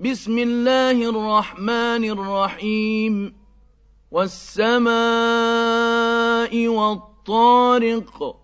بسم الله الرحمن الرحيم والسماء والطارق